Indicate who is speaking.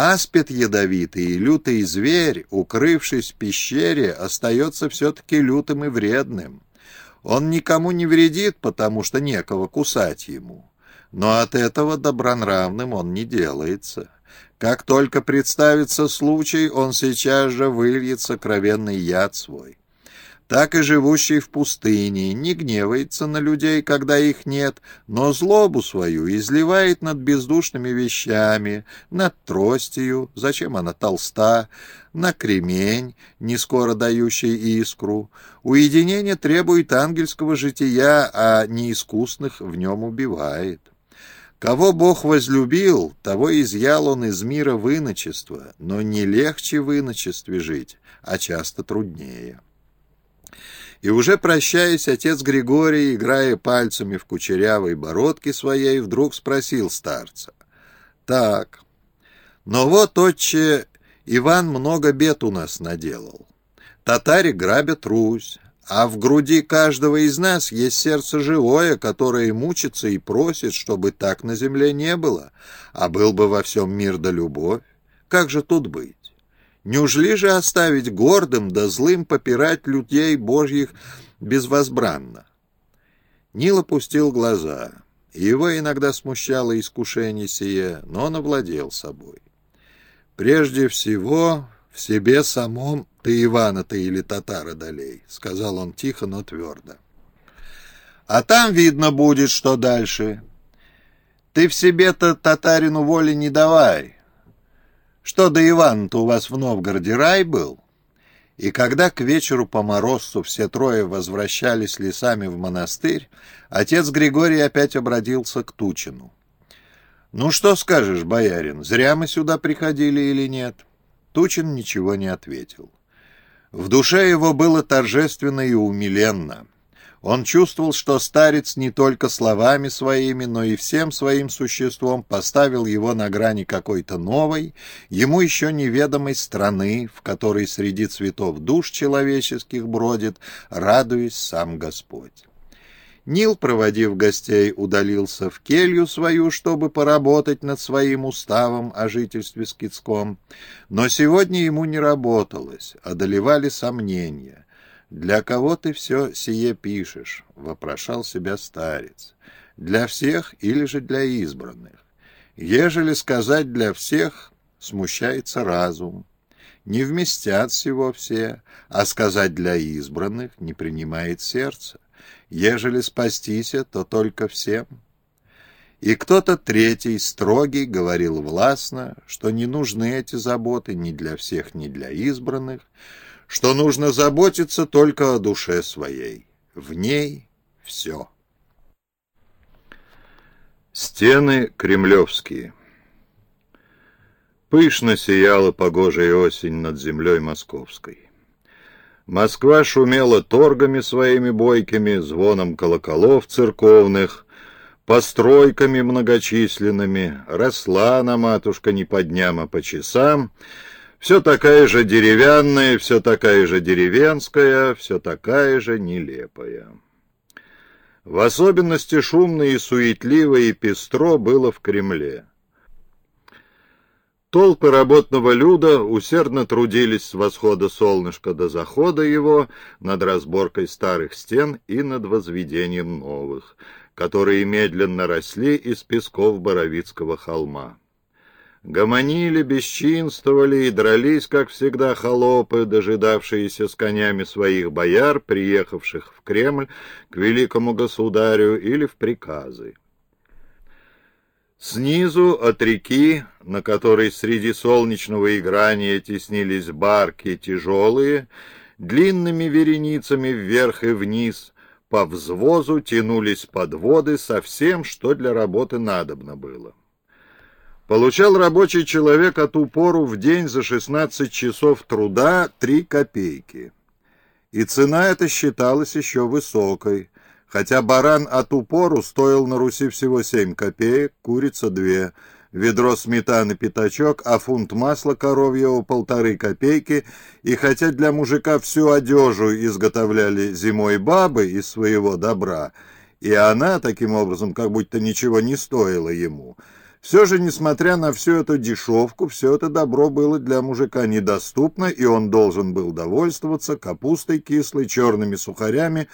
Speaker 1: Аспид ядовитый и лютый зверь, укрывшись в пещере, остается все-таки лютым и вредным. Он никому не вредит, потому что некого кусать ему. Но от этого добронравным он не делается. Как только представится случай, он сейчас же выльет сокровенный яд свой так и живущий в пустыне, не гневается на людей, когда их нет, но злобу свою изливает над бездушными вещами, над тростью, зачем она толста, на кремень, не скоро дающий искру. Уединение требует ангельского жития, а неискусных в нем убивает. Кого Бог возлюбил, того изъял он из мира в иночество, но не легче в иночестве жить, а часто труднее. И уже прощаясь, отец Григорий, играя пальцами в кучерявой бородке своей, вдруг спросил старца. «Так, но вот, отче, Иван много бед у нас наделал. Татари грабят Русь, а в груди каждого из нас есть сердце живое, которое мучится и просит, чтобы так на земле не было, а был бы во всем мир да любовь. Как же тут быть? Неужели же оставить гордым да злым попирать людей божьих безвозбранно? Нил опустил глаза. Его иногда смущало искушение сие, но он овладел собой. «Прежде всего, в себе самом ты Ивана-то или татара долей», — сказал он тихо, но твердо. «А там видно будет, что дальше. Ты в себе-то татарину воли не давай, что до Ивана-то у вас в Новгороде рай был? И когда к вечеру по морозцу все трое возвращались лесами в монастырь, отец Григорий опять обратился к Тучину. «Ну что скажешь, боярин, зря мы сюда приходили или нет?» Тучин ничего не ответил. В душе его было торжественно и умиленно. Он чувствовал, что старец не только словами своими, но и всем своим существом поставил его на грани какой-то новой, ему еще неведомой страны, в которой среди цветов душ человеческих бродит, радуясь сам Господь. Нил, проводив гостей, удалился в келью свою, чтобы поработать над своим уставом о жительстве скидском. Но сегодня ему не работалось, одолевали сомнения — «Для кого ты все сие пишешь?» — вопрошал себя старец. «Для всех или же для избранных? Ежели сказать «для всех», смущается разум. Не вместят всего все, а сказать «для избранных» не принимает сердце. Ежели спастися, то только всем». И кто-то третий, строгий, говорил властно, что не нужны эти заботы ни для всех, ни для избранных, что нужно заботиться только о душе своей. В ней все. Стены кремлевские Пышно сияла погожая осень над землей московской. Москва шумела торгами своими бойкими, звоном колоколов церковных, постройками многочисленными, росла она, матушка, не по дням, а по часам, все такая же деревянная, все такая же деревенская, все такая же нелепая. В особенности шумно и суетливо и пестро было в Кремле. Толпы работного люда усердно трудились с восхода солнышка до захода его над разборкой старых стен и над возведением новых, которые медленно росли из песков Боровицкого холма. Гомонили, бесчинствовали и дрались, как всегда, холопы, дожидавшиеся с конями своих бояр, приехавших в Кремль к великому государю или в приказы. Снизу от реки, на которой среди солнечного играния теснились барки тяжелые, длинными вереницами вверх и вниз, по взвозу тянулись подводы со всем, что для работы надобно было. Получал рабочий человек от упору в день за 16 часов труда 3 копейки. И цена эта считалась еще высокой, хотя баран от упору стоил на Руси всего 7 копеек, курица 2, ведро сметаны пятачок, а фунт масла коровьего полторы копейки, и хотя для мужика всю одежу изготовляли зимой бабы из своего добра, и она таким образом как будто ничего не стоила ему – Все же, несмотря на всю эту дешевку, все это добро было для мужика недоступно, и он должен был довольствоваться капустой кислой, черными сухарями